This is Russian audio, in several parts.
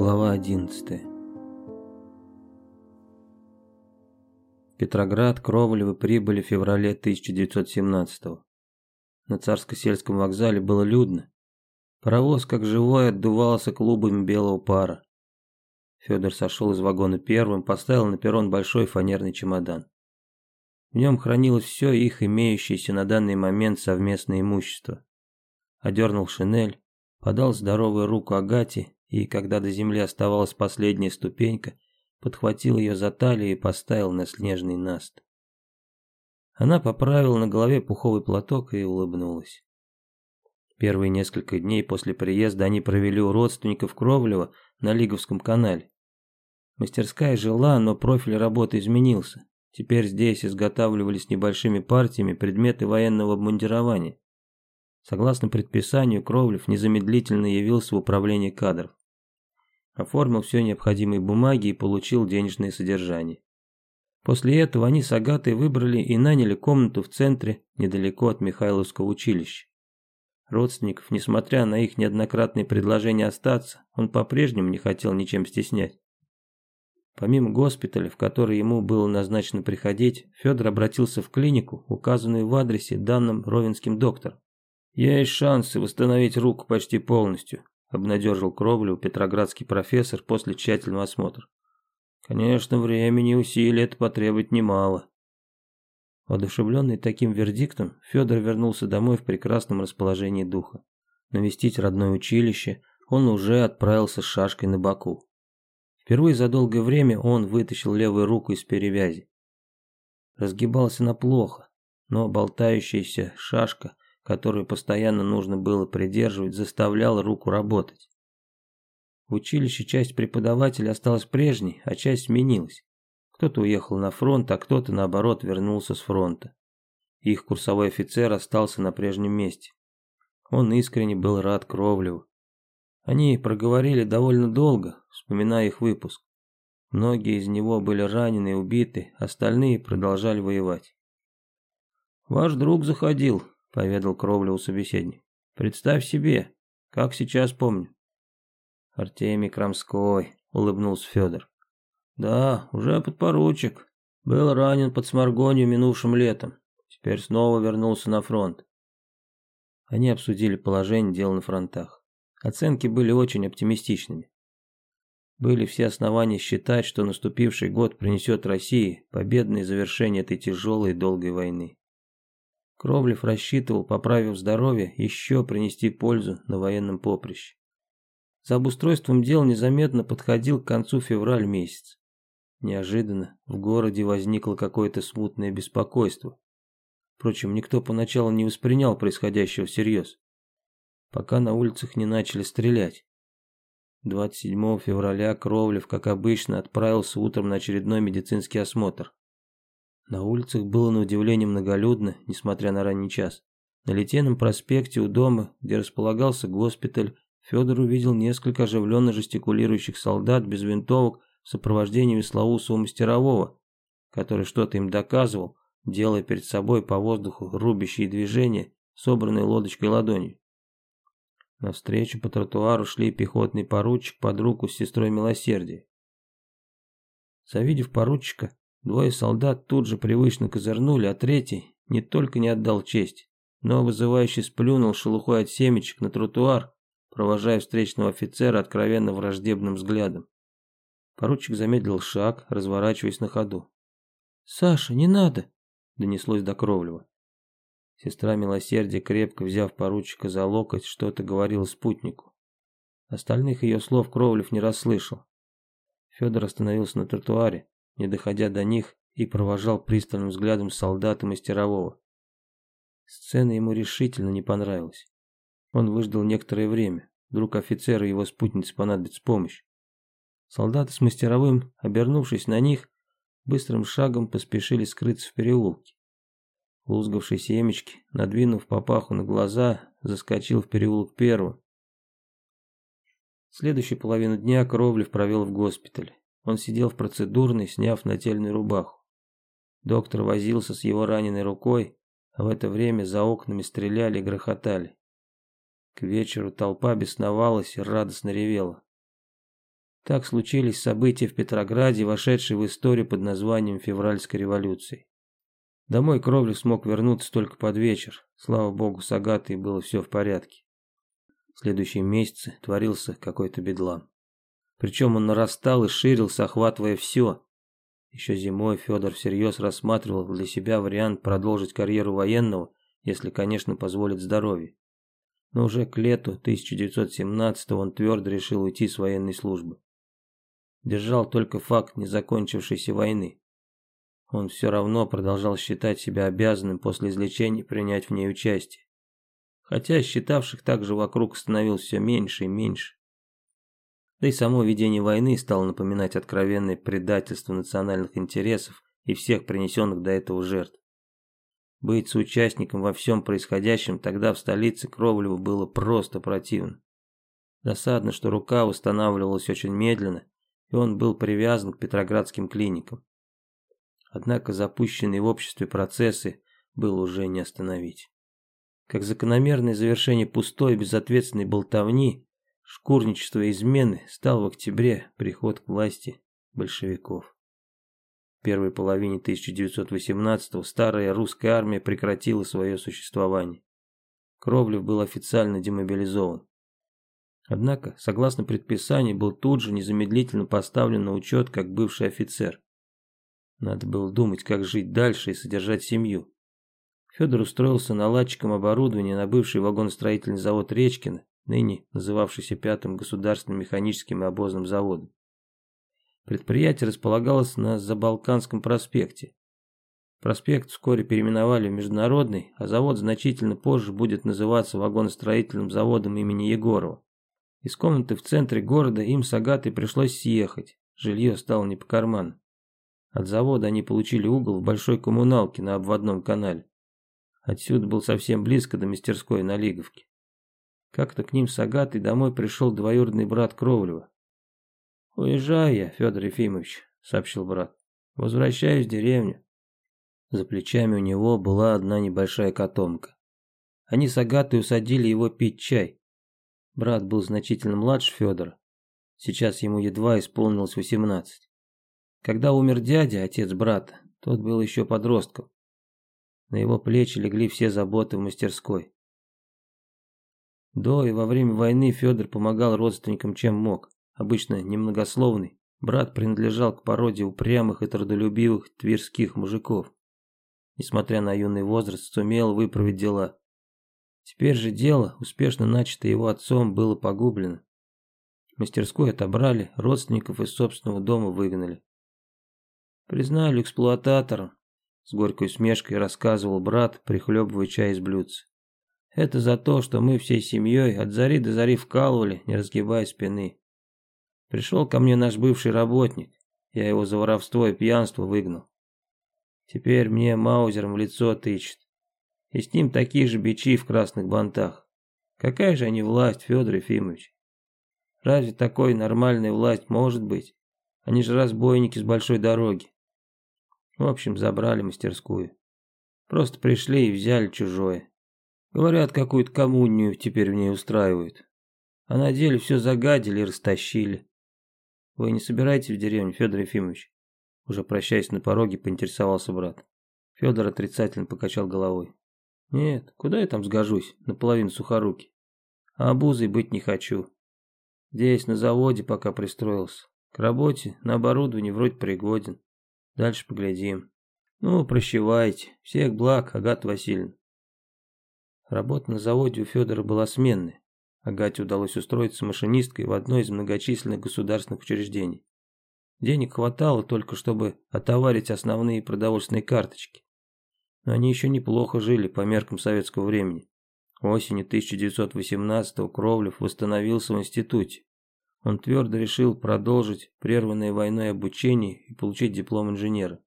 Глава 11 В Петроград Кровлевы прибыли в феврале 1917 -го. На Царско-сельском вокзале было людно. Паровоз, как живой, отдувался клубами белого пара. Федор сошел из вагона первым, поставил на перрон большой фанерный чемодан. В нем хранилось все их имеющееся на данный момент совместное имущество. Одернул шинель, подал здоровую руку Агате и, когда до земли оставалась последняя ступенька, подхватил ее за талию и поставил на снежный наст. Она поправила на голове пуховый платок и улыбнулась. Первые несколько дней после приезда они провели у родственников Кровлева на Лиговском канале. Мастерская жила, но профиль работы изменился. Теперь здесь изготавливались небольшими партиями предметы военного обмундирования. Согласно предписанию, Кровлев незамедлительно явился в управление кадров оформил все необходимые бумаги и получил денежное содержание. После этого они с Агатой выбрали и наняли комнату в центре, недалеко от Михайловского училища. Родственников, несмотря на их неоднократные предложения остаться, он по-прежнему не хотел ничем стеснять. Помимо госпиталя, в который ему было назначено приходить, Федор обратился в клинику, указанную в адресе, данным ровенским доктором. «Есть шансы восстановить руку почти полностью обнадежил Кровлю петроградский профессор после тщательного осмотра. Конечно, времени и усилий это потребует немало. Воодушевленный таким вердиктом, Федор вернулся домой в прекрасном расположении духа. Навестить родное училище он уже отправился с шашкой на боку. Впервые за долгое время он вытащил левую руку из перевязи. Разгибался на плохо, но болтающаяся шашка которую постоянно нужно было придерживать, заставлял руку работать. В училище часть преподавателей осталась прежней, а часть сменилась. Кто-то уехал на фронт, а кто-то, наоборот, вернулся с фронта. Их курсовой офицер остался на прежнем месте. Он искренне был рад Кровлеву. Они проговорили довольно долго, вспоминая их выпуск. Многие из него были ранены и убиты, остальные продолжали воевать. «Ваш друг заходил», — поведал Кровля у собеседника. «Представь себе, как сейчас помню». «Артемий Крамской», — улыбнулся Федор. «Да, уже подпоручик. Был ранен под Сморгонью минувшим летом. Теперь снова вернулся на фронт». Они обсудили положение дел на фронтах. Оценки были очень оптимистичными. Были все основания считать, что наступивший год принесет России победное завершение этой тяжелой и долгой войны. Кровлев рассчитывал, поправив здоровье, еще принести пользу на военном поприще. За обустройством дел незаметно подходил к концу февраль месяц. Неожиданно в городе возникло какое-то смутное беспокойство. Впрочем, никто поначалу не воспринял происходящего всерьез, пока на улицах не начали стрелять. 27 февраля Кровлев, как обычно, отправился утром на очередной медицинский осмотр. На улицах было на удивление многолюдно, несмотря на ранний час. На Литейном проспекте у дома, где располагался госпиталь, Федор увидел несколько оживленно жестикулирующих солдат без винтовок в сопровождении Веслоусова мастерового, который что-то им доказывал, делая перед собой по воздуху рубящие движения, собранные лодочкой ладонью. Навстречу по тротуару шли пехотный поручик под руку с сестрой милосердия. Завидев поручика, Двое солдат тут же привычно козырнули, а третий не только не отдал честь, но вызывающе сплюнул шелухой от семечек на тротуар, провожая встречного офицера откровенно враждебным взглядом. Поручик замедлил шаг, разворачиваясь на ходу. «Саша, не надо!» — донеслось до Кровлева. Сестра милосердия, крепко взяв поручика за локоть, что-то говорила спутнику. Остальных ее слов Кровлев не расслышал. Федор остановился на тротуаре, не доходя до них, и провожал пристальным взглядом солдата мастерового. Сцена ему решительно не понравилась. Он выждал некоторое время. Вдруг офицеру и его спутнице понадобится помощь. Солдаты с мастеровым, обернувшись на них, быстрым шагом поспешили скрыться в переулке. Лузгавший семечки, надвинув папаху на глаза, заскочил в переулок первым. Следующую половину дня Кровлев провел в госпитале. Он сидел в процедурной, сняв нательную рубаху. Доктор возился с его раненой рукой, а в это время за окнами стреляли и грохотали. К вечеру толпа бесновалась и радостно ревела. Так случились события в Петрограде, вошедшие в историю под названием Февральской революции. Домой Кровлев смог вернуться только под вечер. Слава богу, с Агатой было все в порядке. В следующие месяцы творился какой-то бедлам. Причем он нарастал и ширился, охватывая все. Еще зимой Федор всерьез рассматривал для себя вариант продолжить карьеру военного, если, конечно, позволит здоровье. Но уже к лету 1917 он твердо решил уйти с военной службы. Держал только факт незакончившейся войны. Он все равно продолжал считать себя обязанным после излечения принять в ней участие. Хотя считавших также вокруг становилось все меньше и меньше. Да и само ведение войны стало напоминать откровенное предательство национальных интересов и всех принесенных до этого жертв. Быть соучастником во всем происходящем тогда в столице Кровлева было просто противно. Досадно, что рука восстанавливалась очень медленно, и он был привязан к петроградским клиникам. Однако запущенные в обществе процессы было уже не остановить. Как закономерное завершение пустой безответственной болтовни, шкурничества и измены стал в октябре приход к власти большевиков. В первой половине 1918-го старая русская армия прекратила свое существование. Кровлев был официально демобилизован. Однако, согласно предписанию, был тут же незамедлительно поставлен на учет как бывший офицер. Надо было думать, как жить дальше и содержать семью. Федор устроился наладчиком оборудования на бывший вагоностроительный завод Речкина ныне называвшийся Пятым государственным механическим и обозным заводом. Предприятие располагалось на Забалканском проспекте. Проспект вскоре переименовали в Международный, а завод значительно позже будет называться вагоностроительным заводом имени Егорова. Из комнаты в центре города им с Агатой пришлось съехать, жилье стало не по карману. От завода они получили угол в большой коммуналке на обводном канале. Отсюда был совсем близко до мастерской на Лиговке. Как-то к ним с Агатой домой пришел двоюродный брат Кровлева. «Уезжаю я, Федор Ефимович», — сообщил брат. «Возвращаюсь в деревню». За плечами у него была одна небольшая котомка. Они с Агатой усадили его пить чай. Брат был значительно младше Федора. Сейчас ему едва исполнилось восемнадцать. Когда умер дядя, отец брата, тот был еще подростком. На его плечи легли все заботы в мастерской. До и во время войны Федор помогал родственникам чем мог, обычно немногословный. Брат принадлежал к породе упрямых и трудолюбивых тверских мужиков. Несмотря на юный возраст, сумел выправить дела. Теперь же дело, успешно начатое его отцом, было погублено. Мастерскую отобрали, родственников из собственного дома выгнали. Признали эксплуататором, с горькой усмешкой рассказывал брат, прихлебывая чай из блюдца. Это за то, что мы всей семьей от зари до зари вкалывали, не разгибая спины. Пришел ко мне наш бывший работник, я его за воровство и пьянство выгнал. Теперь мне маузером в лицо тычет. И с ним такие же бичи в красных бантах. Какая же они власть, Федор Ефимович? Разве такой нормальная власть может быть? Они же разбойники с большой дороги. В общем, забрали мастерскую. Просто пришли и взяли чужое. Говорят, какую-то коммунию теперь в ней устраивают. А на деле все загадили и растащили. Вы не собираетесь в деревню, Федор Ефимович? Уже прощаясь на пороге, поинтересовался брат. Федор отрицательно покачал головой. Нет, куда я там сгожусь, наполовину сухоруки. А обузой быть не хочу. Здесь, на заводе, пока пристроился. К работе, на оборудовании вроде пригоден. Дальше поглядим. Ну, прощевайте. Всех благ, Агата Васильевна. Работа на заводе у Федора была сменная. Агате удалось устроиться машинисткой в одно из многочисленных государственных учреждений. Денег хватало только, чтобы отоварить основные продовольственные карточки. Но они еще неплохо жили по меркам советского времени. Осенью 1918-го Кровлев восстановился в институте. Он твердо решил продолжить прерванное войной обучение и получить диплом инженера.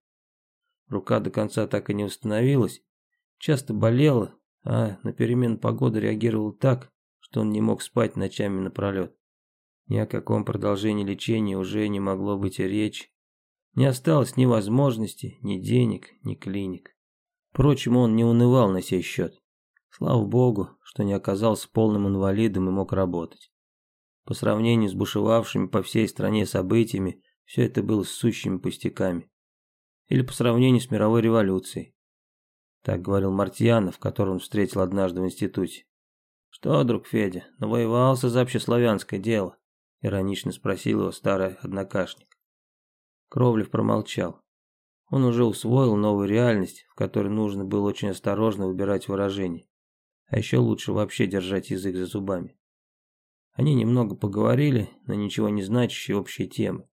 Рука до конца так и не восстановилась, часто болела, а на перемен погоды реагировал так, что он не мог спать ночами напролет. Ни о каком продолжении лечения уже не могло быть и речи. Не осталось ни возможности, ни денег, ни клиник. Впрочем, он не унывал на сей счет. Слава богу, что не оказался полным инвалидом и мог работать. По сравнению с бушевавшими по всей стране событиями, все это было сущими пустяками. Или по сравнению с мировой революцией. Так говорил Мартьянов, которого он встретил однажды в институте. «Что, друг Федя, навоевался за общеславянское дело?» Иронично спросил его старый однокашник. Кровлев промолчал. Он уже усвоил новую реальность, в которой нужно было очень осторожно выбирать выражения. А еще лучше вообще держать язык за зубами. Они немного поговорили на ничего не значащие общие темы.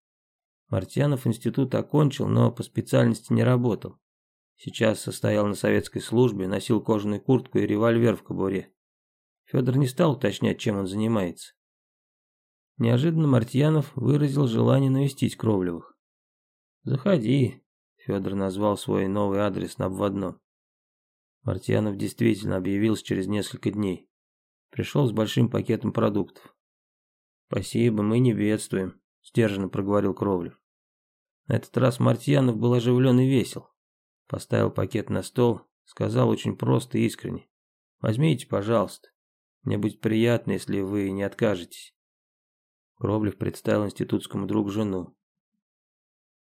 Мартьянов институт окончил, но по специальности не работал. Сейчас состоял на советской службе, носил кожаную куртку и револьвер в кобуре. Федор не стал уточнять, чем он занимается. Неожиданно Мартьянов выразил желание навестить Кровлевых. «Заходи», — Федор назвал свой новый адрес на обводном. Мартьянов действительно объявился через несколько дней. Пришел с большим пакетом продуктов. «Спасибо, мы не бедствуем», — стерженно проговорил Кровлев. На этот раз Мартьянов был оживлен и весел. Поставил пакет на стол, сказал очень просто и искренне. «Возьмите, пожалуйста. Мне будет приятно, если вы не откажетесь». Кровлев представил институтскому другу жену.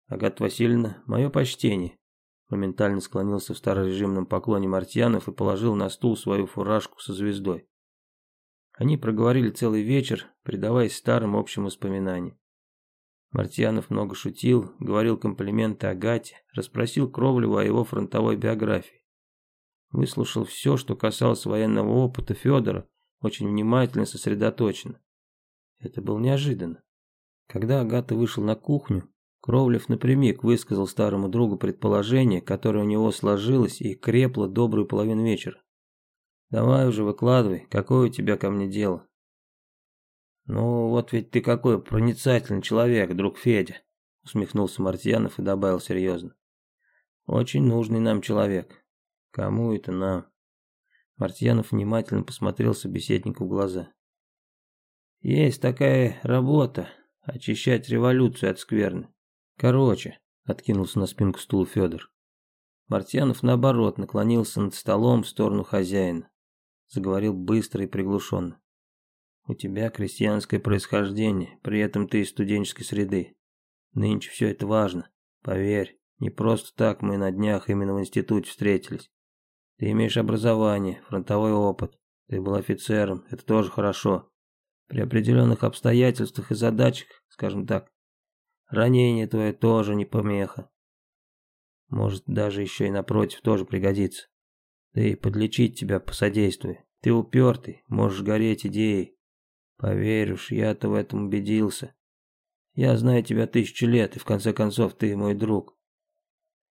«Агата Васильевна, мое почтение». Моментально склонился в старорежимном поклоне Мартьянов и положил на стул свою фуражку со звездой. Они проговорили целый вечер, предаваясь старым общим воспоминаниям. Мартьянов много шутил, говорил комплименты Агате, расспросил Кровлева о его фронтовой биографии. Выслушал все, что касалось военного опыта Федора, очень внимательно и сосредоточенно. Это было неожиданно. Когда Агата вышел на кухню, Кровлев напрямик высказал старому другу предположение, которое у него сложилось и крепло добрую половину вечера. «Давай уже выкладывай, какое у тебя ко мне дело?» «Ну, вот ведь ты какой проницательный человек, друг Федя», усмехнулся Мартьянов и добавил серьезно. «Очень нужный нам человек. Кому это нам?» Мартьянов внимательно посмотрел собеседнику в глаза. «Есть такая работа — очищать революцию от скверны. Короче», — откинулся на спинку стула Федор. Мартьянов, наоборот, наклонился над столом в сторону хозяина. Заговорил быстро и приглушенно. У тебя крестьянское происхождение, при этом ты из студенческой среды. Нынче все это важно. Поверь, не просто так мы на днях именно в институте встретились. Ты имеешь образование, фронтовой опыт. Ты был офицером, это тоже хорошо. При определенных обстоятельствах и задачах, скажем так, ранение твое тоже не помеха. Может, даже еще и напротив тоже пригодится. Да и подлечить тебя посодействую. Ты упертый, можешь гореть идеей. Поверь уж, я-то в этом убедился. Я знаю тебя тысячу лет, и в конце концов ты мой друг.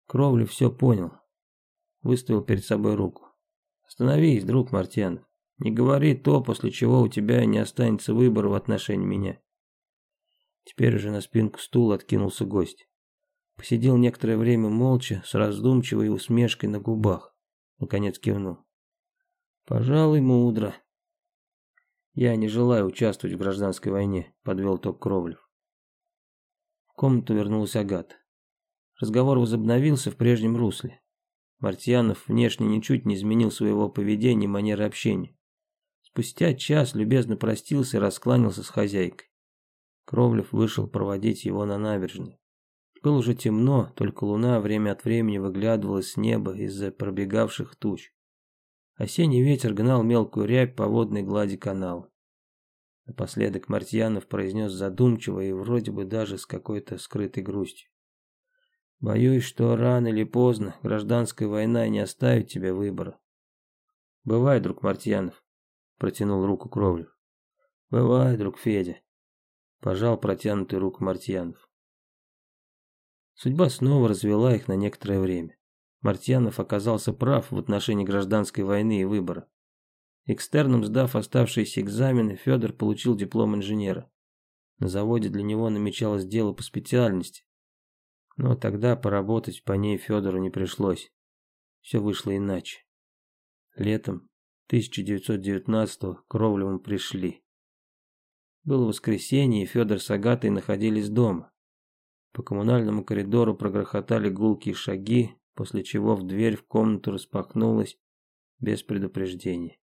Кровли все понял. Выставил перед собой руку. Остановись, друг Мартьянов. Не говори то, после чего у тебя не останется выбора в отношении меня. Теперь уже на спинку стула откинулся гость. Посидел некоторое время молча, с раздумчивой усмешкой на губах. Наконец кивнул. Пожалуй, мудро. Я не желаю участвовать в гражданской войне, подвел ток Кровлев. В комнату вернулась Агата. Разговор возобновился в прежнем русле. Мартьянов внешне ничуть не изменил своего поведения и манеры общения. Спустя час любезно простился и раскланялся с хозяйкой. Кровлев вышел проводить его на набережную. Было уже темно, только луна время от времени выглядывала с неба из-за пробегавших туч. Осенний ветер гнал мелкую рябь по водной глади канала. Напоследок Мартьянов произнес задумчиво и вроде бы даже с какой-то скрытой грустью. «Боюсь, что рано или поздно гражданская война не оставит тебе выбора». «Бывай, друг Мартьянов», — протянул руку Кровлев. «Бывай, друг Федя», — пожал протянутую руку Мартьянов. Судьба снова развела их на некоторое время. Мартьянов оказался прав в отношении гражданской войны и выбора. Экстерном сдав оставшиеся экзамены, Федор получил диплом инженера. На заводе для него намечалось дело по специальности. Но тогда поработать по ней Федору не пришлось. Все вышло иначе. Летом 1919-го Кровлевым пришли. Было воскресенье, и Федор с Агатой находились дома. По коммунальному коридору прогрохотали гулкие шаги, после чего в дверь в комнату распахнулась без предупреждения.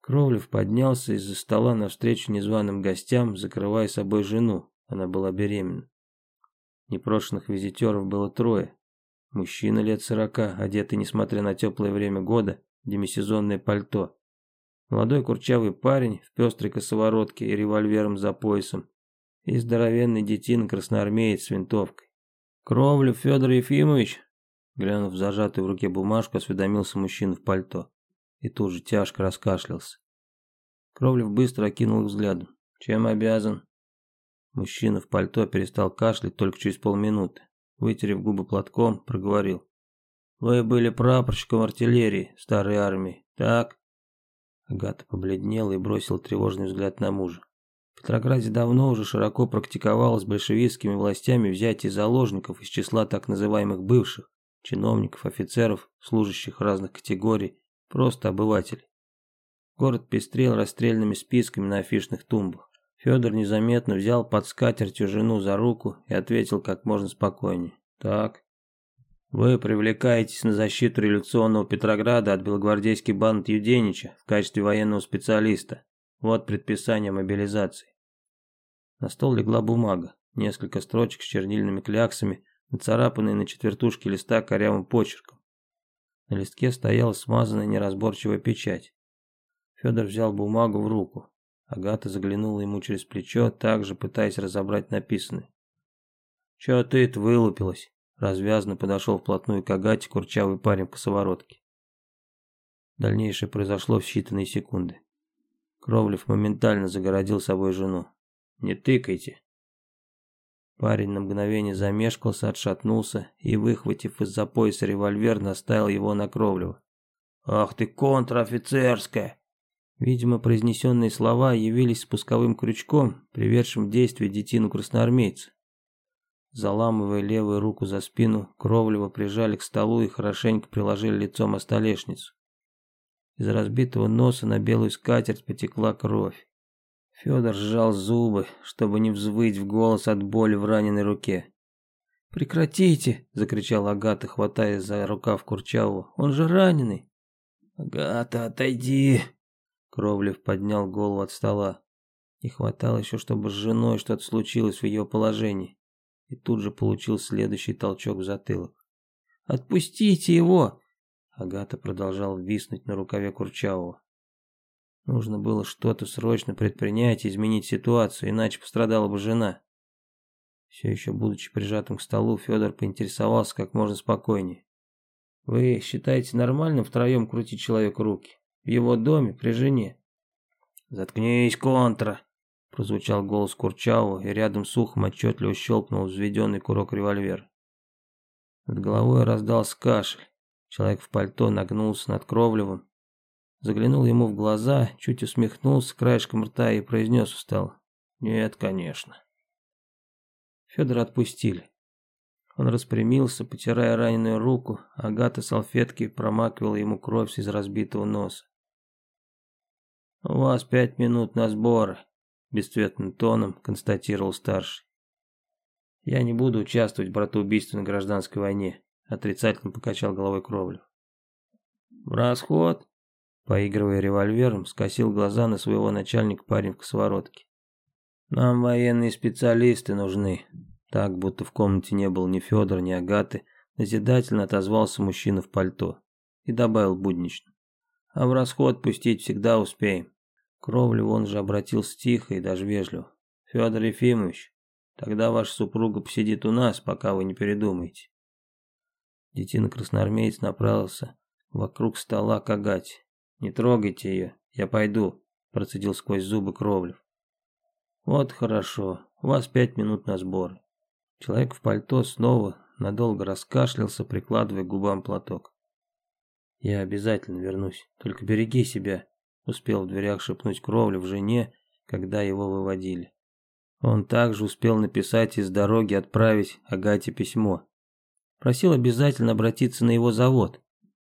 Кровлев поднялся из-за стола навстречу незваным гостям, закрывая собой жену. Она была беременна. Непрошенных визитеров было трое. Мужчина лет сорока, одетый, несмотря на теплое время года, демисезонное пальто. Молодой курчавый парень в пестрой косоворотке и револьвером за поясом. И здоровенный детина-красноармеец с винтовкой. «Кровлев Федор Ефимович?» Глянув в зажатую в руке бумажку, осведомился мужчина в пальто. И тут же тяжко раскашлялся. Кровлев быстро окинул взглядом. «Чем обязан?» Мужчина в пальто перестал кашлять только через полминуты. Вытерев губы платком, проговорил. «Вы были прапорщиком артиллерии старой армии, так?» Агата побледнела и бросила тревожный взгляд на мужа. Петрограде давно уже широко практиковалось большевистскими властями взятие заложников из числа так называемых бывших, чиновников, офицеров, служащих разных категорий, просто обывателей. Город пестрел расстрельными списками на афишных тумбах. Федор незаметно взял под скатертью жену за руку и ответил как можно спокойнее. «Так, вы привлекаетесь на защиту революционного Петрограда от белогвардейской банды Юденича в качестве военного специалиста. Вот предписание мобилизации». На стол легла бумага, несколько строчек с чернильными кляксами, нацарапанные на четвертушке листа корявым почерком. На листке стояла смазанная неразборчивая печать. Федор взял бумагу в руку. Агата заглянула ему через плечо, также пытаясь разобрать написанное. «Чё ты-то вылупилась?» Развязно подошел вплотную к Агате курчавый парень в косоворотке. Дальнейшее произошло в считанные секунды. Кровлев моментально загородил собой жену. «Не тыкайте!» Парень на мгновение замешкался, отшатнулся и, выхватив из-за пояса револьвер, наставил его на Кровлева. «Ах ты, контр-офицерская!» Видимо, произнесенные слова явились спусковым крючком, приведшим в действие детину красноармейца. Заламывая левую руку за спину, Кровлева прижали к столу и хорошенько приложили лицом о столешницу. Из разбитого носа на белую скатерть потекла кровь. Федор сжал зубы, чтобы не взвыть в голос от боли в раненой руке. «Прекратите!» – закричал Агата, хватая за рукав Курчавого. «Он же раненый!» «Агата, отойди!» Кровлев поднял голову от стола. Не хватало еще, чтобы с женой что-то случилось в ее положении. И тут же получил следующий толчок в затылок. «Отпустите его!» Агата продолжал виснуть на рукаве Курчавого. Нужно было что-то срочно предпринять и изменить ситуацию, иначе пострадала бы жена. Все еще будучи прижатым к столу, Федор поинтересовался как можно спокойнее. «Вы считаете нормальным втроем крутить человеку руки?» В его доме, при жене. «Заткнись, контра!» Прозвучал голос Курчавого, и рядом с ухом отчетливо щелкнул взведенный курок револьвера. Над головой раздался кашель. Человек в пальто нагнулся над Кровлевым, заглянул ему в глаза, чуть усмехнулся краешком рта и произнес устало. «Нет, конечно». Федора отпустили. Он распрямился, потирая раненую руку, Агата салфетки промакивала ему кровь из разбитого носа. «У вас пять минут на сборы», — бесцветным тоном констатировал старший. «Я не буду участвовать в братоубийственной гражданской войне», — отрицательно покачал головой Кровлев. «В расход?» — поигрывая револьвером, скосил глаза на своего начальника парень в косоворотке. «Нам военные специалисты нужны», так, будто в комнате не было ни Федора, ни Агаты, назидательно отозвался мужчина в пальто и добавил буднично. А в расход пустить всегда успеем. Кровлю он же обратился тихо и даже вежливо. Федор Ефимович, тогда ваша супруга посидит у нас, пока вы не передумаете. Детина-красноармеец направился вокруг стола к Агате. «Не трогайте ее, я пойду», – процедил сквозь зубы Кровлев. «Вот хорошо, у вас пять минут на сборы». Человек в пальто снова надолго раскашлялся, прикладывая к губам платок. «Я обязательно вернусь, только береги себя», Успел в дверях шепнуть кровлю в жене, когда его выводили. Он также успел написать из дороги отправить Агате письмо. Просил обязательно обратиться на его завод.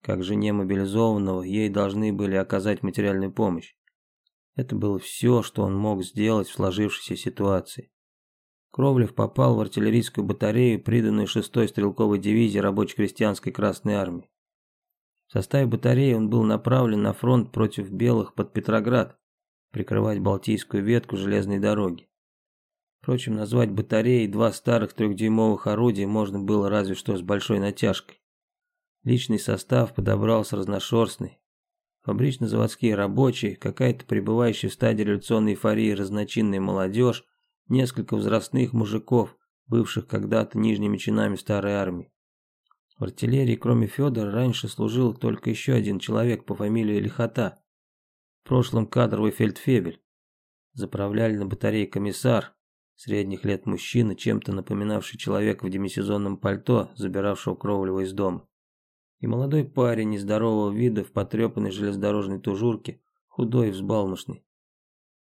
Как жене мобилизованного, ей должны были оказать материальную помощь. Это было все, что он мог сделать в сложившейся ситуации. Кровлев попал в артиллерийскую батарею, приданную 6-й стрелковой дивизии рабоче-крестьянской Красной Армии. В составе батареи он был направлен на фронт против белых под Петроград, прикрывать Балтийскую ветку железной дороги. Впрочем, назвать батареей два старых трехдюймовых орудия можно было разве что с большой натяжкой. Личный состав подобрался разношерстный. Фабрично-заводские рабочие, какая-то пребывающая в стадии революционной эйфории разночинная молодежь, несколько возрастных мужиков, бывших когда-то нижними чинами старой армии. В артиллерии, кроме Федора, раньше служил только еще один человек по фамилии Лихота. В прошлом кадровый фельдфебель. Заправляли на батарее комиссар, средних лет мужчина, чем-то напоминавший человека в демисезонном пальто, забиравшего Кровлева из дома. И молодой парень нездорового вида в потрепанной железнодорожной тужурке, худой и взбалмошный.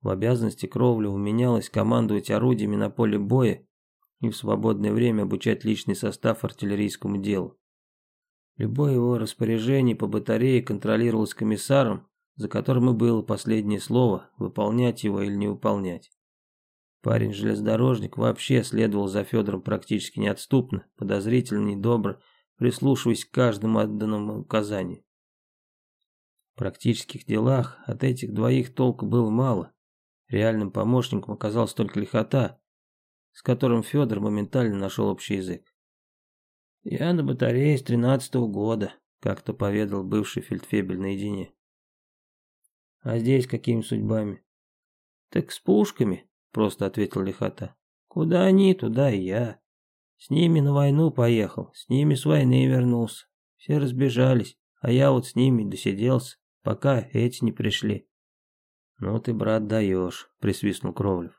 В обязанности Кровлева менялось командовать орудиями на поле боя и в свободное время обучать личный состав артиллерийскому делу. Любое его распоряжение по батарее контролировалось комиссаром, за которым и было последнее слово, выполнять его или не выполнять. Парень-железнодорожник вообще следовал за Федором практически неотступно, подозрительно, недобро, прислушиваясь к каждому отданному указанию. В практических делах от этих двоих толку было мало. Реальным помощником оказался только лихота, с которым Федор моментально нашел общий язык. «Я на батарее с тринадцатого года», — как-то поведал бывший фельдфебель наедине. «А здесь какими судьбами?» «Так с пушками», — просто ответил Лихота. «Куда они, туда и я. С ними на войну поехал, с ними с войны вернулся. Все разбежались, а я вот с ними досиделся, пока эти не пришли». «Ну ты, брат, даешь», — присвистнул Кровлев.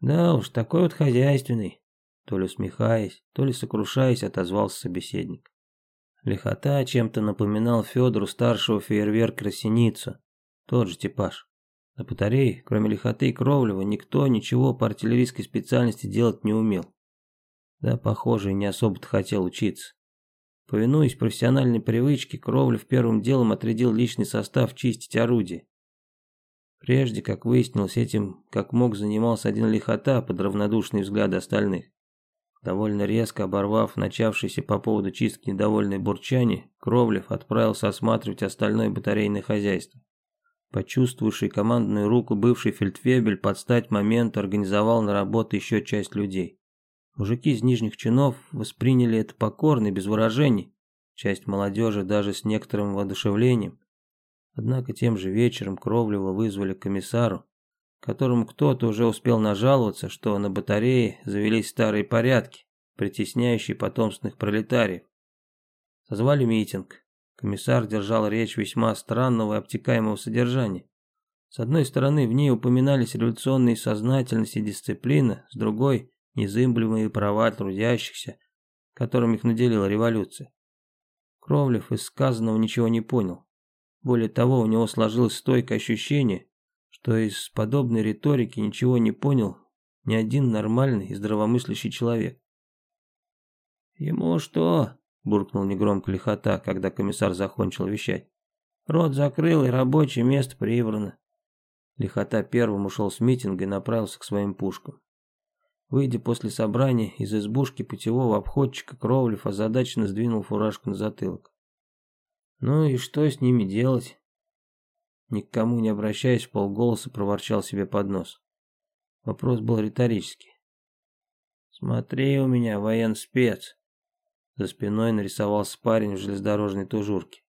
Да уж, такой вот хозяйственный. То ли усмехаясь, то ли сокрушаясь, отозвался собеседник. Лихота чем-то напоминал Федору старшего фейерверкера Синицу. Тот же типаж. На батарее, кроме Лихоты и Кровлева, никто ничего по артиллерийской специальности делать не умел. Да, похоже, не особо-то хотел учиться. Повинуясь профессиональной привычке, Кровлев первым делом отрядил личный состав чистить орудие. Прежде, как выяснилось, этим как мог занимался один лихота под равнодушные взгляды остальных. Довольно резко оборвав начавшийся по поводу чистки недовольное бурчание, Кровлев отправился осматривать остальное батарейное хозяйство. Почувствовавший командную руку бывший фельдфебель под стать моменту организовал на работу еще часть людей. Мужики из нижних чинов восприняли это покорно и без выражений, часть молодежи даже с некоторым воодушевлением. Однако тем же вечером Кровлева вызвали к комиссару, которому кто-то уже успел нажаловаться, что на батарее завелись старые порядки, притесняющие потомственных пролетариев. Созвали митинг. Комиссар держал речь весьма странного и обтекаемого содержания. С одной стороны, в ней упоминались революционные сознательность и дисциплина, с другой – незыблемые права трудящихся, которым их наделила революция. Кровлев из сказанного ничего не понял. Более того, у него сложилось стойкое ощущение, что из подобной риторики ничего не понял ни один нормальный и здравомыслящий человек. «Ему что?» – буркнул негромко лихота, когда комиссар закончил вещать. «Рот закрыл, и рабочее место прибрано». Лихота первым ушел с митинга и направился к своим пушкам. Выйдя после собрания из избушки путевого обходчика, Кровлев озадаченно сдвинул фуражку на затылок. Ну и что с ними делать? Никому не обращаясь, полголоса проворчал себе под нос. Вопрос был риторический. «Смотри у меня, военспец!» За спиной нарисовался парень в железнодорожной тужурке.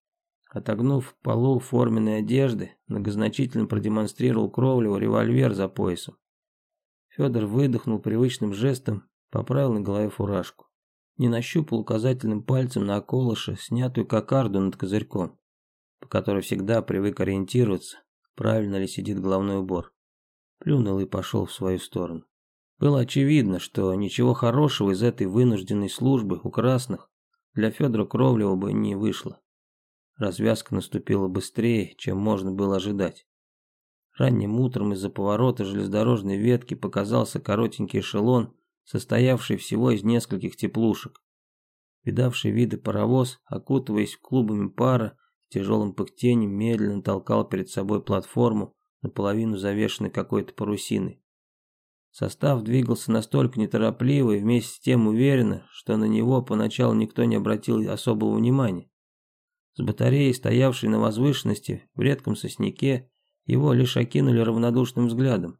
Отогнув полу форменной одежды, многозначительно продемонстрировал Кровлеву револьвер за поясом. Федор выдохнул привычным жестом, поправил на голове фуражку не нащупал указательным пальцем на околыше снятую кокарду над козырьком, по которой всегда привык ориентироваться, правильно ли сидит головной убор. Плюнул и пошел в свою сторону. Было очевидно, что ничего хорошего из этой вынужденной службы у красных для Федора Кровлева бы не вышло. Развязка наступила быстрее, чем можно было ожидать. Ранним утром из-за поворота железнодорожной ветки показался коротенький эшелон состоявший всего из нескольких теплушек. Видавший виды паровоз, окутываясь клубами пара, тяжелым пыхтением медленно толкал перед собой платформу, наполовину завешенной какой-то парусиной. Состав двигался настолько неторопливо и вместе с тем уверенно, что на него поначалу никто не обратил особого внимания. С батареей, стоявшей на возвышенности, в редком сосняке, его лишь окинули равнодушным взглядом.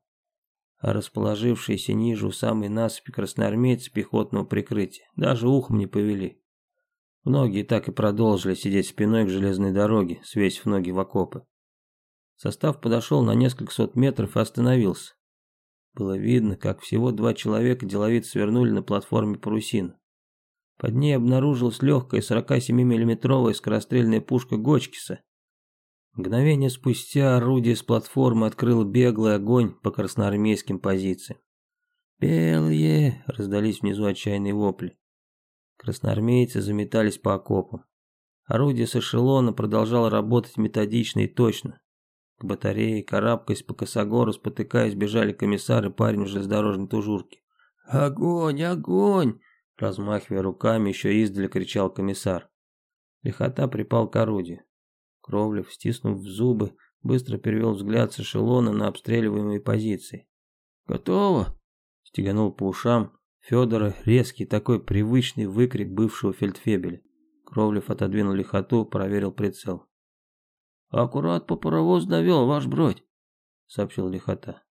А расположившиеся ниже у самой насыпи красноармейцы пехотного прикрытия даже ухом не повели. Многие так и продолжили сидеть спиной к железной дороге, свесив ноги в окопы. Состав подошел на несколько сот метров и остановился. Было видно, как всего два человека деловито свернули на платформе парусин. Под ней обнаружилась легкая 47-миллиметровая скорострельная пушка Гочкиса. Мгновение спустя орудие с платформы открыло беглый огонь по красноармейским позициям. «Белые!» — раздались внизу отчаянные вопли. Красноармейцы заметались по окопам. Орудие с эшелона продолжало работать методично и точно. К батарее, карабкаясь по косогору, спотыкаясь, бежали комиссары и парень в железнодорожной тужурке. «Огонь! Огонь!» Размахивая руками, еще издали кричал комиссар. Лихота припал к орудию. Кровлев, стиснув зубы, быстро перевел взгляд с эшелона на обстреливаемые позиции. «Готово!» — стеганул по ушам Федора резкий такой привычный выкрик бывшего фельдфебеля. Кровлев отодвинул лихоту, проверил прицел. «Аккурат по паровозу довел, ваш бродь», — сообщил лихота.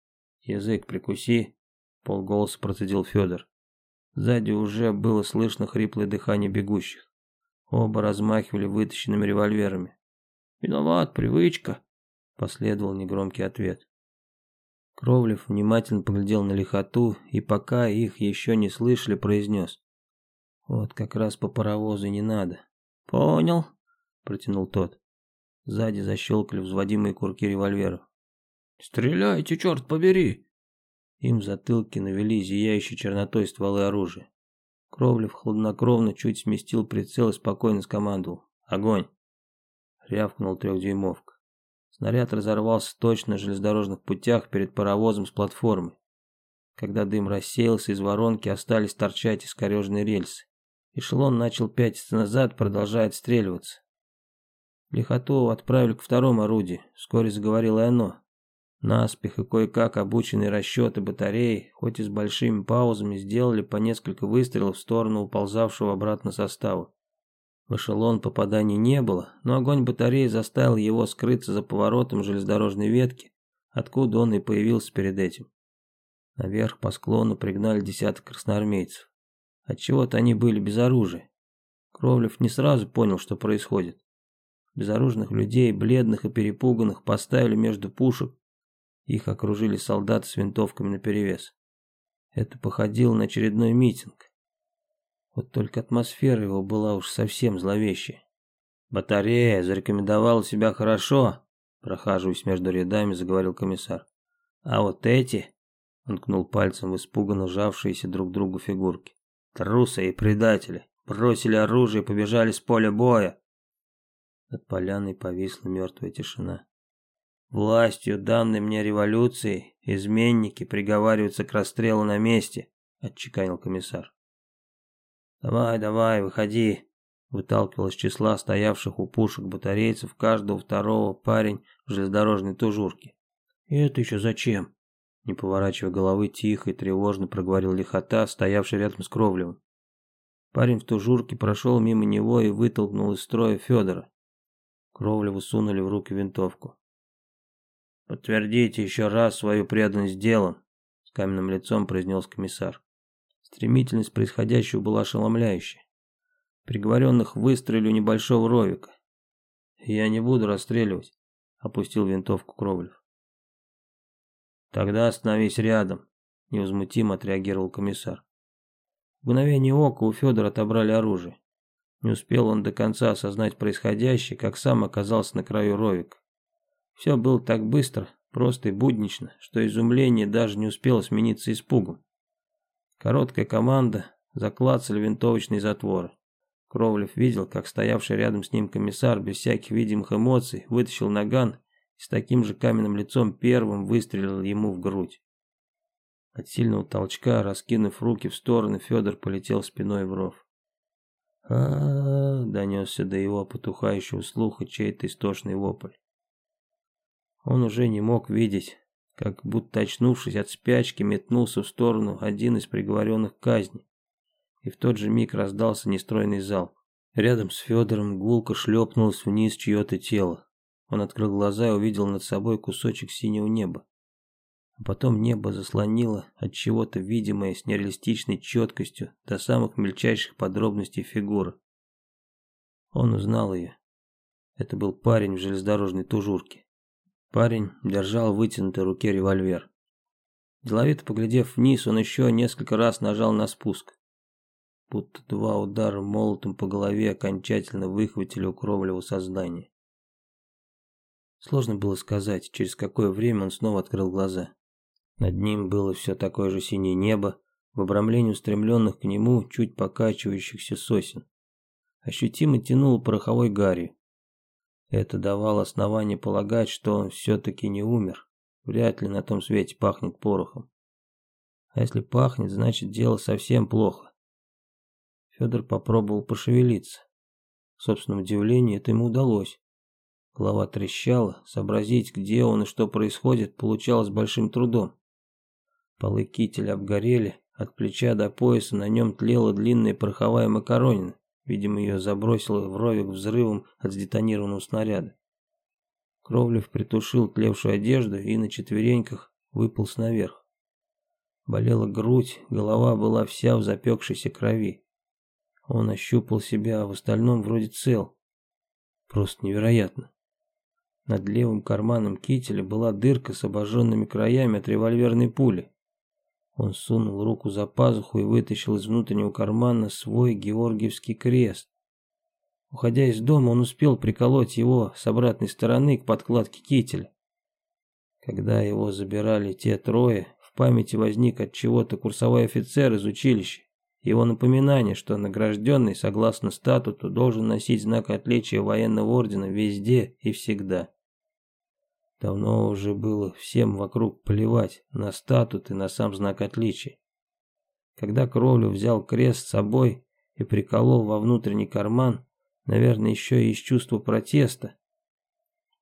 «Язык прикуси», — полголоса процедил Федор. Сзади уже было слышно хриплое дыхание бегущих. Оба размахивали вытащенными револьверами. «Виноват, привычка», — последовал негромкий ответ. Кровлев внимательно поглядел на лихоту и пока их еще не слышали, произнес. «Вот как раз по паровозу не надо». «Понял», — протянул тот. Сзади защелкали взводимые курки револьверов. «Стреляйте, черт побери!» Им в затылке навели зияющей чернотой стволы оружия. Кровлев хладнокровно чуть сместил прицел и спокойно скомандовал. «Огонь!» Рявкнул трехдюймовка. Снаряд разорвался точно на железнодорожных путях перед паровозом с платформы. Когда дым рассеялся, из воронки остались торчать искореженные рельсы. Эшелон начал пятиться назад, продолжая отстреливаться. Лихоту отправили к второму орудию. Вскоре заговорило и оно. Наспех и кое-как обученные расчеты батареи, хоть и с большими паузами, сделали по несколько выстрелов в сторону уползавшего обратно состава. В эшелон попаданий не было, но огонь батареи заставил его скрыться за поворотом железнодорожной ветки, откуда он и появился перед этим. Наверх по склону пригнали десяток красноармейцев. Отчего-то они были без оружия. Кровлев не сразу понял, что происходит. Безоружных людей, бледных и перепуганных, поставили между пушек их окружили солдаты с винтовками наперевес. Это походило на очередной митинг. Вот только атмосфера его была уж совсем зловещая. «Батарея зарекомендовала себя хорошо», прохаживаясь между рядами, заговорил комиссар. «А вот эти...» Он ткнул пальцем в испуганно сжавшиеся друг к другу фигурки. «Трусы и предатели! Бросили оружие и побежали с поля боя!» Над поляной повисла мертвая тишина. Властью, данной мне революцией, изменники приговариваются к расстрелу на месте, отчеканил комиссар. Давай, давай, выходи, выталкивал из числа стоявших у пушек батарейцев каждого второго парень в железнодорожной тужурке. Это еще зачем? Не поворачивая головы, тихо и тревожно проговорил лихота, стоявший рядом с Кровлевым. Парень в тужурке прошел мимо него и вытолкнул из строя Федора. Кровлеву сунули в руки винтовку. «Подтвердите еще раз свою преданность делом», — с каменным лицом произнес комиссар. Стремительность происходящего была ошеломляющей. Приговоренных выстрелили у небольшого ровика. «Я не буду расстреливать», — опустил винтовку Кровлев. «Тогда остановись рядом», — невозмутимо отреагировал комиссар. В мгновение ока у Федора отобрали оружие. Не успел он до конца осознать происходящее, как сам оказался на краю ровика. Все было так быстро, просто и буднично, что изумление даже не успело смениться испугом. Короткая команда, заклацали винтовочные затворы. Кровлев видел, как стоявший рядом с ним комиссар без всяких видимых эмоций вытащил наган и с таким же каменным лицом первым выстрелил ему в грудь. От сильного толчка, раскинув руки в стороны, Федор полетел спиной в ров. а, -а, -а донесся до его потухающего слуха чей-то истошный вопль. Он уже не мог видеть, как будто очнувшись от спячки, метнулся в сторону один из приговоренных к казни. И в тот же миг раздался нестройный залп. Рядом с Федором гулко шлепнулось вниз чье-то тело. Он открыл глаза и увидел над собой кусочек синего неба. А потом небо заслонило от чего-то видимое с нереалистичной четкостью до самых мельчайших подробностей фигуры. Он узнал ее. Это был парень в железнодорожной тужурке. Парень держал в вытянутой руке револьвер. Деловито поглядев вниз, он еще несколько раз нажал на спуск. Будто два удара молотом по голове окончательно выхватили у Кровлева сознание. Сложно было сказать, через какое время он снова открыл глаза. Над ним было все такое же синее небо, в обрамлении устремленных к нему чуть покачивающихся сосен. Ощутимо тянуло пороховой гарью. Это давало основание полагать, что он все-таки не умер. Вряд ли на том свете пахнет порохом. А если пахнет, значит дело совсем плохо. Федор попробовал пошевелиться. В собственном удивлении это ему удалось. Голова трещала, сообразить, где он и что происходит, получалось большим трудом. Полы кителя обгорели, от плеча до пояса на нем тлела длинная пороховая макаронина. Видимо, ее забросило в ровик взрывом от сдетонированного снаряда. Кровлев притушил тлевшую одежду и на четвереньках выполз наверх. Болела грудь, голова была вся в запекшейся крови. Он ощупал себя, а в остальном вроде цел. Просто невероятно. Над левым карманом кителя была дырка с обожженными краями от револьверной пули. Он сунул руку за пазуху и вытащил из внутреннего кармана свой георгиевский крест. Уходя из дома, он успел приколоть его с обратной стороны к подкладке кителя. Когда его забирали те трое, в памяти возник от чего-то курсовой офицер из училища. Его напоминание, что награжденный, согласно статуту, должен носить знак отличия военного ордена везде и всегда. Давно уже было всем вокруг плевать на статут и на сам знак отличия. Когда Кровлю взял крест с собой и приколол во внутренний карман, наверное, еще и из чувства протеста,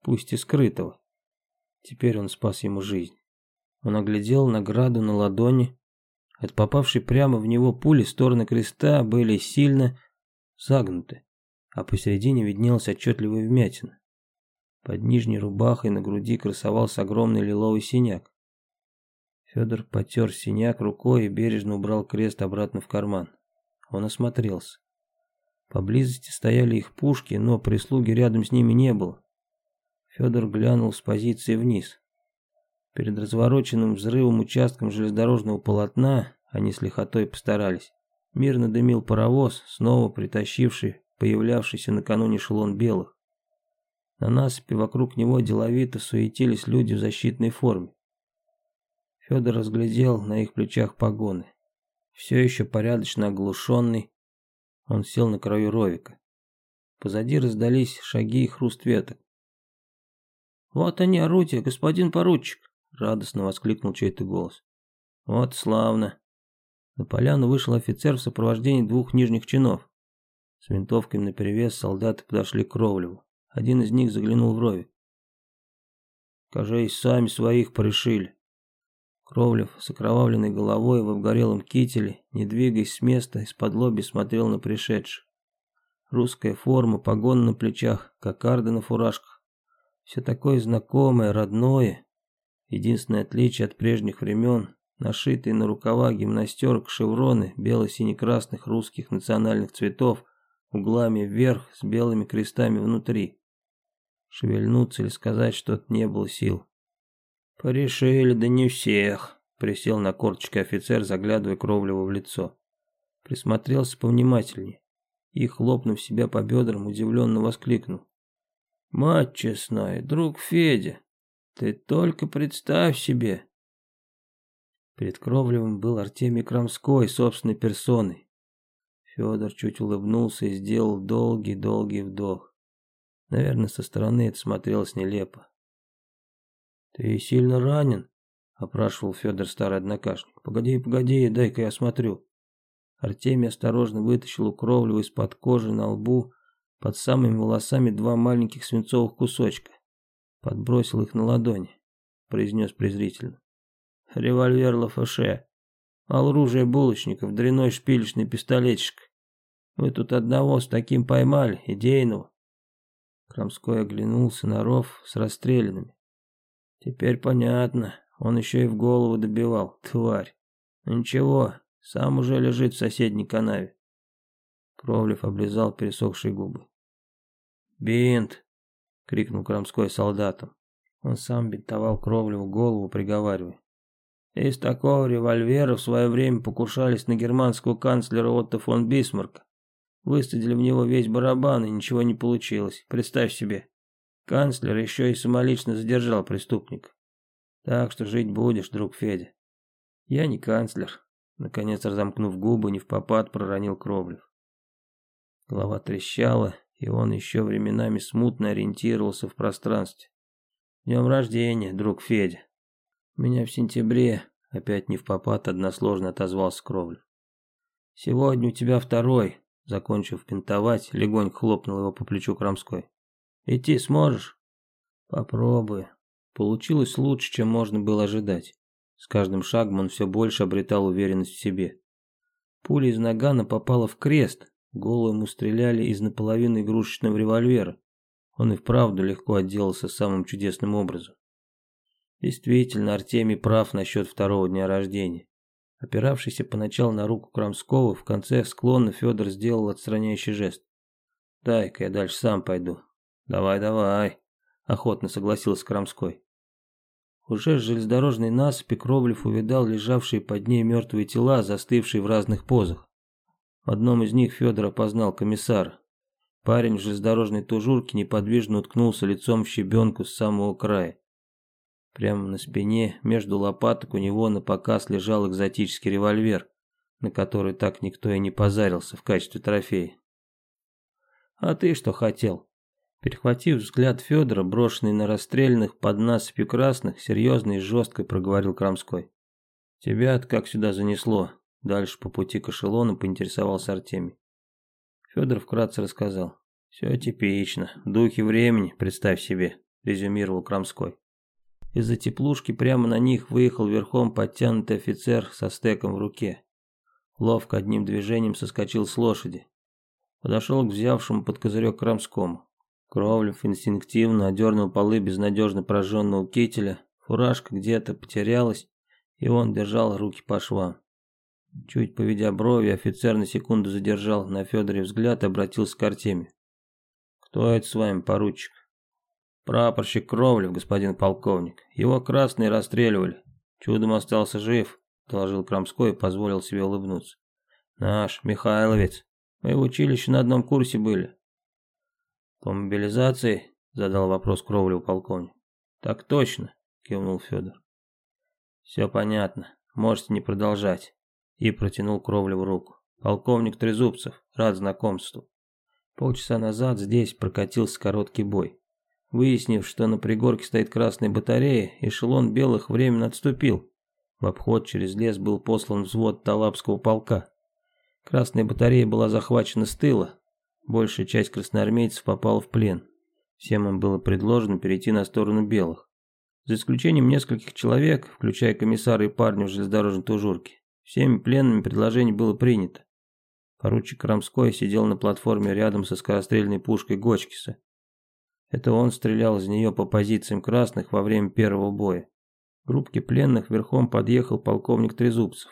пусть и скрытого. Теперь он спас ему жизнь. Он оглядел награду на ладони. От попавшей прямо в него пули стороны креста были сильно загнуты, а посередине виднелась отчетливая вмятина. Под нижней рубахой на груди красовался огромный лиловый синяк. Федор потер синяк рукой и бережно убрал крест обратно в карман. Он осмотрелся. Поблизости стояли их пушки, но прислуги рядом с ними не было. Федор глянул с позиции вниз. Перед развороченным взрывом участком железнодорожного полотна они с лихотой постарались. Мирно дымил паровоз, снова притащивший появлявшийся накануне шелон белых. На насыпи вокруг него деловито суетились люди в защитной форме. Федор разглядел на их плечах погоны. Все еще порядочно оглушенный, он сел на краю ровика. Позади раздались шаги и хруст веток. «Вот они, орудия, господин поручик!» — радостно воскликнул чей-то голос. «Вот славно!» На поляну вышел офицер в сопровождении двух нижних чинов. С винтовками наперевес солдаты подошли к Кровлеву. Один из них заглянул в ровик. «Кажись, сами своих порешили». Кровлев с окровавленной головой в обгорелом кителе, не двигаясь с места, из-под лоби смотрел на пришедших. Русская форма, погон на плечах, кокарды на фуражках. Все такое знакомое, родное. Единственное отличие от прежних времен – нашитые на рукава гимнастерок шевроны бело-сине-красных русских национальных цветов углами вверх с белыми крестами внутри. Шевельнуться или сказать что-то не было сил. «Порешили, да не всех», — присел на корточки офицер, заглядывая Кровлеву в лицо. Присмотрелся повнимательнее и, хлопнув себя по бедрам, удивленно воскликнул. «Мать честная, друг Федя, ты только представь себе!» Перед Кровлевым был Артемий Крамской собственной персоной. Федор чуть улыбнулся и сделал долгий-долгий вдох. Наверное, со стороны это смотрелось нелепо. «Ты сильно ранен?» – опрашивал Федор старый однокашник. «Погоди, погоди, дай-ка я смотрю». Артемий осторожно вытащил у Кровлева из-под кожи на лбу под самыми волосами два маленьких свинцовых кусочка. Подбросил их на ладони, произнес презрительно. «Револьвер Лафаше. Оружие булочников, дряной шпилечный пистолетчик. Мы тут одного с таким поймали, идейного. Крамской оглянулся на ров с расстрелянными. Теперь понятно, он еще и в голову добивал, тварь. Ну ничего, сам уже лежит в соседней канаве. Кровлев облизал пересохшие губы. «Бинт!» — крикнул Крамской солдатам. Он сам бинтовал Кровлеву голову, приговаривая. Из такого револьвера в свое время покушались на германского канцлера Отто фон Бисмарка. Высадили в него весь барабан, и ничего не получилось. Представь себе. Канцлер еще и самолично задержал преступника. Так что жить будешь, друг Федя. Я не канцлер. Наконец, разомкнув губы, не в попад проронил Кровлев. Голова трещала, и он еще временами смутно ориентировался в пространстве. Днем рождения, друг Федя. Меня в сентябре, опять не в попад, односложно отозвался Кровлев. Сегодня у тебя второй, закончив пинтовать, легонько хлопнул его по плечу Крамской. Идти сможешь? Попробую. Получилось лучше, чем можно было ожидать. С каждым шагом он все больше обретал уверенность в себе. Пуля из нагана попала в крест, голову ему стреляли из наполовину игрушечного револьвера. Он и вправду легко отделался самым чудесным образом. Действительно, Артемий прав насчет второго дня рождения. Опиравшийся поначалу на руку Крамского, в конце склона Федор сделал отстраняющий жест. «Дай-ка я дальше сам пойду». «Давай, давай», — охотно согласился Крамской. Уже с железнодорожной насыпи Кровлев увидал лежавшие под ней мертвые тела, застывшие в разных позах. В одном из них Федор опознал комиссара. Парень в железнодорожной тужурке неподвижно уткнулся лицом в щебенку с самого края. Прямо на спине, между лопаток у него на показ лежал экзотический револьвер, на который так никто и не позарился в качестве трофея. «А ты что хотел?» Перехватив взгляд Федора, брошенный на расстрелянных под насыпью красных, серьезно и жестко проговорил Крамской. «Тебя-то как сюда занесло?» Дальше по пути к эшелону поинтересовался Артемий. Федор вкратце рассказал. «Все типично. Духи времени, представь себе», — резюмировал Крамской. Из-за теплушки прямо на них выехал верхом подтянутый офицер со стеком в руке. Ловко одним движением соскочил с лошади. Подошел к взявшему под козырек Крамскому. Кровлев инстинктивно одернул полы безнадежно прожженного кителя, фуражка где-то потерялась, и он держал руки по швам. Чуть поведя брови, офицер на секунду задержал на Федоре взгляд и обратился к Артеме. «Кто это с вами, поручик?» Прапорщик Кровлев, господин полковник. Его красные расстреливали. Чудом остался жив, доложил Крамской и позволил себе улыбнуться. Наш, Михайловец. Мы в училище на одном курсе были. По мобилизации? Задал вопрос Кровлев полковник. Так точно, кивнул Федор. Все понятно. Можете не продолжать. И протянул Кровлеву руку. Полковник Трезубцев, рад знакомству. Полчаса назад здесь прокатился короткий бой. Выяснив, что на пригорке стоит красная батарея, эшелон белых временно отступил. В обход через лес был послан взвод Талапского полка. Красная батарея была захвачена с тыла. Большая часть красноармейцев попала в плен. Всем им было предложено перейти на сторону белых. За исключением нескольких человек, включая комиссара и парня в железнодорожной тужурке, всеми пленными предложение было принято. Поручик Рамской сидел на платформе рядом со скорострельной пушкой Гочкиса. Это он стрелял из нее по позициям красных во время первого боя. К группке пленных верхом подъехал полковник Трезубцев.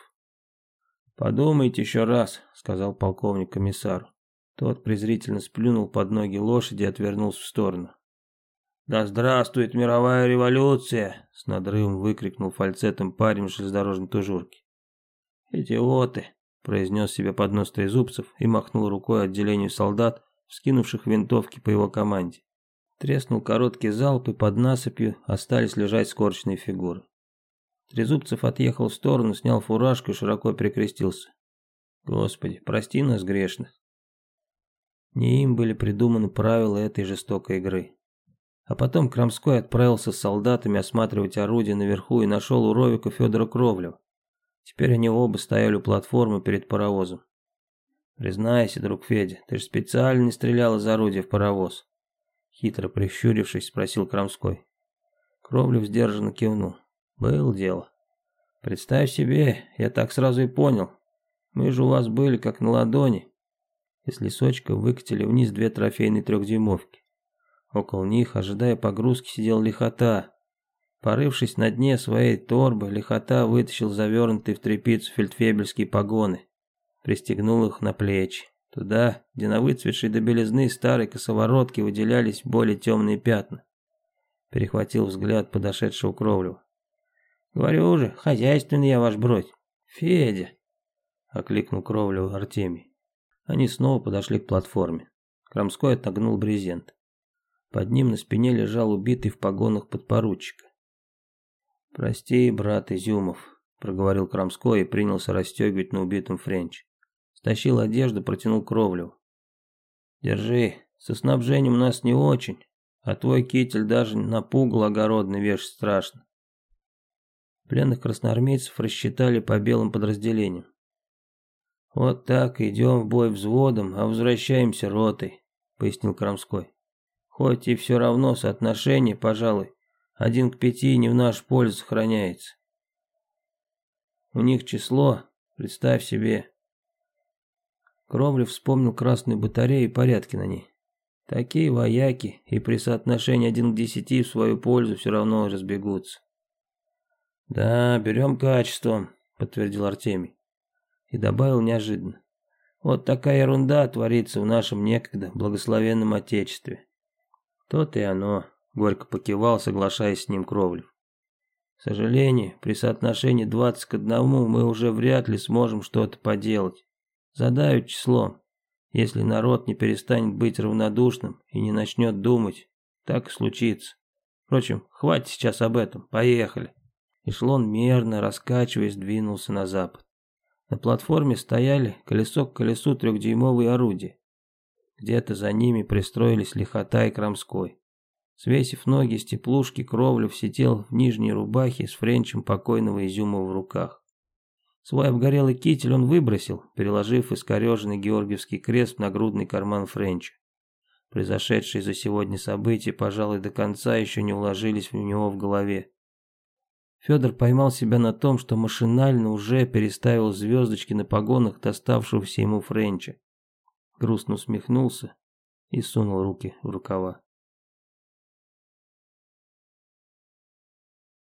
«Подумайте еще раз», — сказал полковник комиссару. Тот презрительно сплюнул под ноги лошади и отвернулся в сторону. «Да здравствует мировая революция!» — с надрывом выкрикнул фальцетом парень в железнодорожной тужурке. «Идиоты!» — произнес себе под нос Трезубцев и махнул рукой отделению солдат, вскинувших винтовки по его команде. Треснул короткий залп, и под насыпью остались лежать скорченные фигуры. Трезубцев отъехал в сторону, снял фуражку и широко перекрестился. Господи, прости нас грешных. Не им были придуманы правила этой жестокой игры. А потом Крамской отправился с солдатами осматривать орудия наверху и нашел у Ровика Федора Кровлева. Теперь они оба стояли у платформы перед паровозом. Признайся, друг Федя, ты же специально не стрелял из орудия в паровоз. Хитро прищурившись, спросил Крамской. Кровлев сдержанно кивнул. Было дело. Представь себе, я так сразу и понял. Мы же у вас были как на ладони. Из лесочка выкатили вниз две трофейные трехдюймовки. Около них, ожидая погрузки, сидел лихота. Порывшись на дне своей торбы, лихота вытащил завернутые в тряпицу фельдфебельские погоны. Пристегнул их на плечи. Туда, где на выцветшей до белизны старой косоворотке выделялись более темные пятна. Перехватил взгляд подошедшего Кровлева. «Говорю же, хозяйственный я ваш бродь. Федя!» Окликнул Кровлев Артемий. Они снова подошли к платформе. Крамской отогнул брезент. Под ним на спине лежал убитый в погонах подпоручика. «Прости, брат Изюмов», — проговорил Крамской и принялся расстегивать на убитом Френч. Стащил одежду, протянул Кровлеву. «Держи, со снабжением у нас не очень, а твой китель даже на пугал огородный вешать страшно». Пленных красноармейцев рассчитали по белым подразделениям. «Вот так идем в бой взводом, а возвращаемся ротой», — пояснил Крамской. «Хоть и все равно соотношение, пожалуй, один к пяти не в нашу пользу сохраняется. У них число, представь себе, Кровлев вспомнил красную батарею и порядки на ней. Такие вояки и при соотношении один к десяти в свою пользу все равно разбегутся. «Да, берем качеством», — подтвердил Артемий. И добавил неожиданно. «Вот такая ерунда творится в нашем некогда благословенном Отечестве». «То-то и оно», — горько покивал, соглашаясь с ним Кровлев. «К сожалению, при соотношении двадцать к одному мы уже вряд ли сможем что-то поделать. Задают числом. Если народ не перестанет быть равнодушным и не начнет думать, так и случится. Впрочем, хватит сейчас об этом, поехали. Эшелон мерно, раскачиваясь, двинулся на запад. На платформе стояли колесо к колесу трехдюймовые орудия. Где-то за ними пристроились лихота и кромской. Свесив ноги с теплушки, Кровлев сидел в нижней рубахе с френчем покойного Изюма в руках. Свой обгорелый китель он выбросил, переложив искореженный Георгиевский крест в нагрудный карман Френча. Произошедшие за сегодня события, пожалуй, до конца еще не уложились у него в голове. Федор поймал себя на том, что машинально уже переставил звездочки на погонах доставшегося ему Френча. Грустно усмехнулся и сунул руки в рукава.